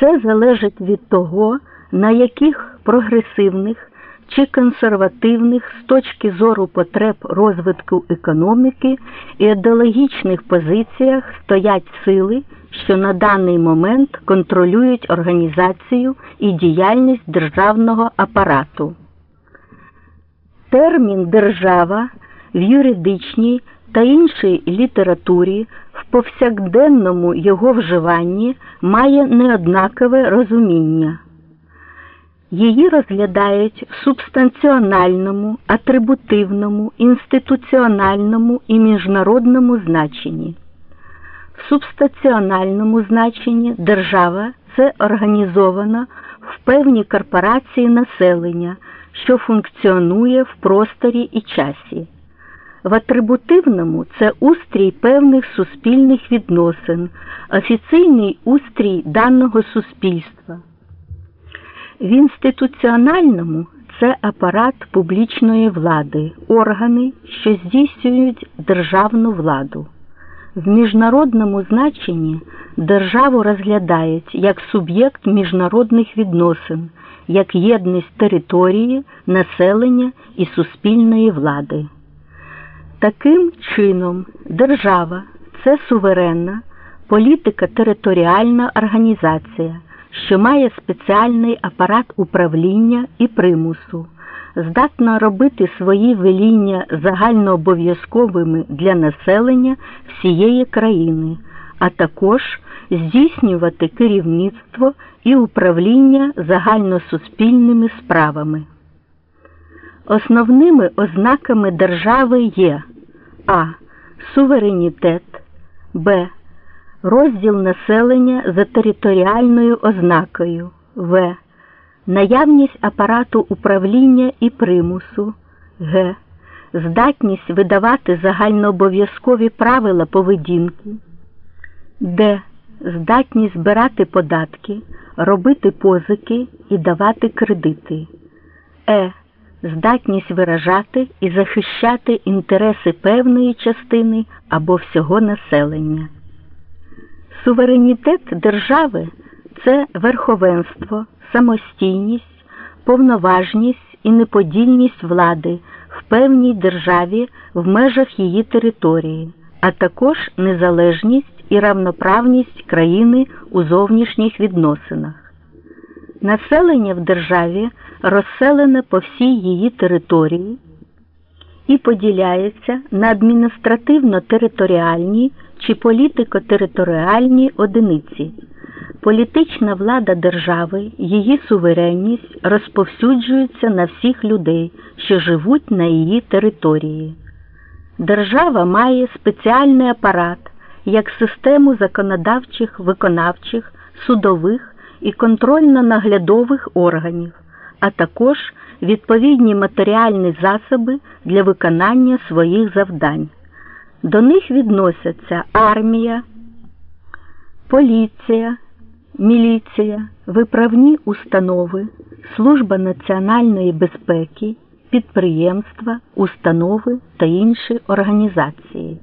Це залежить від того, на яких прогресивних чи консервативних з точки зору потреб розвитку економіки і ідеологічних позиціях стоять сили, що на даний момент контролюють організацію і діяльність державного апарату. Термін держава в юридичній та іншій літературі повсякденному його вживанні має неоднакове розуміння. Її розглядають в субстанціональному, атрибутивному, інституціональному і міжнародному значенні. В субстанціональному значенні держава це організована в певній корпорації населення, що функціонує в просторі і часі. В атрибутивному це устрій певних суспільних відносин, офіційний устрій даного суспільства. В інституціональному це апарат публічної влади, органи, що здійснюють державну владу. В міжнародному значенні державу розглядають як суб'єкт міжнародних відносин, як єдність території, населення і суспільної влади. Таким чином, держава це суверенна політика територіальна організація що має спеціальний апарат управління і примусу, здатна робити свої веління загальнообов'язковими для населення всієї країни, а також здійснювати керівництво і управління загальносуспільними справами. Основними ознаками держави є а. Суверенітет, Б розділ населення за територіальною ознакою В. Наявність апарату управління і примусу Г. Здатність видавати загальнообов'язкові правила поведінки, Д. Здатність збирати податки, робити позики і давати кредити, Е. Здатність виражати і захищати інтереси певної частини або всього населення. Суверенітет держави це верховенство, самостійність, повноважність і неподільність влади в певній державі в межах її території, а також незалежність і равноправність країни у зовнішніх відносинах. Населення в державі розселене по всій її території і поділяється на адміністративно-територіальні чи політико-територіальні одиниці. Політична влада держави, її суверенність розповсюджується на всіх людей, що живуть на її території. Держава має спеціальний апарат як систему законодавчих, виконавчих, судових і контрольно-наглядових органів, а також відповідні матеріальні засоби для виконання своїх завдань. До них відносяться армія, поліція, міліція, виправні установи, служба національної безпеки, підприємства, установи та інші організації.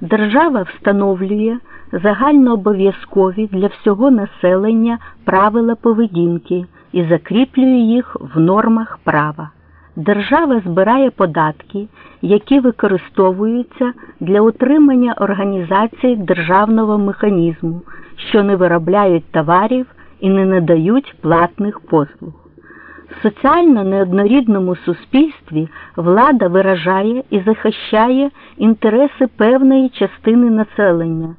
Держава встановлює загальнообов'язкові для всього населення правила поведінки і закріплює їх в нормах права. Держава збирає податки, які використовуються для утримання організації державного механізму, що не виробляють товарів і не надають платних послуг. В соціально неоднорідному суспільстві влада виражає і захищає інтереси певної частини населення.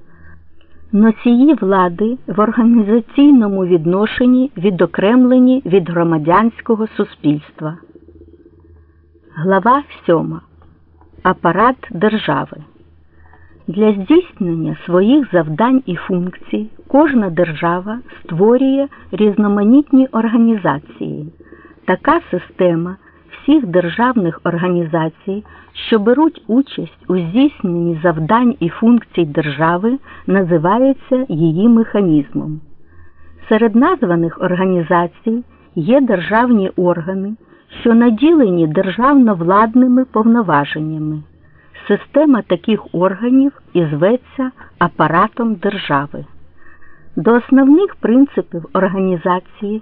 Носії влади в організаційному відношенні відокремлені від громадянського суспільства. Глава 7. Апарат держави. Для здійснення своїх завдань і функцій кожна держава створює різноманітні організації. Така система всіх державних організацій, що беруть участь у здійсненні завдань і функцій держави, називається її механізмом. Серед названих організацій є державні органи що наділені державно-владними повноваженнями. Система таких органів і зветься апаратом держави. До основних принципів організації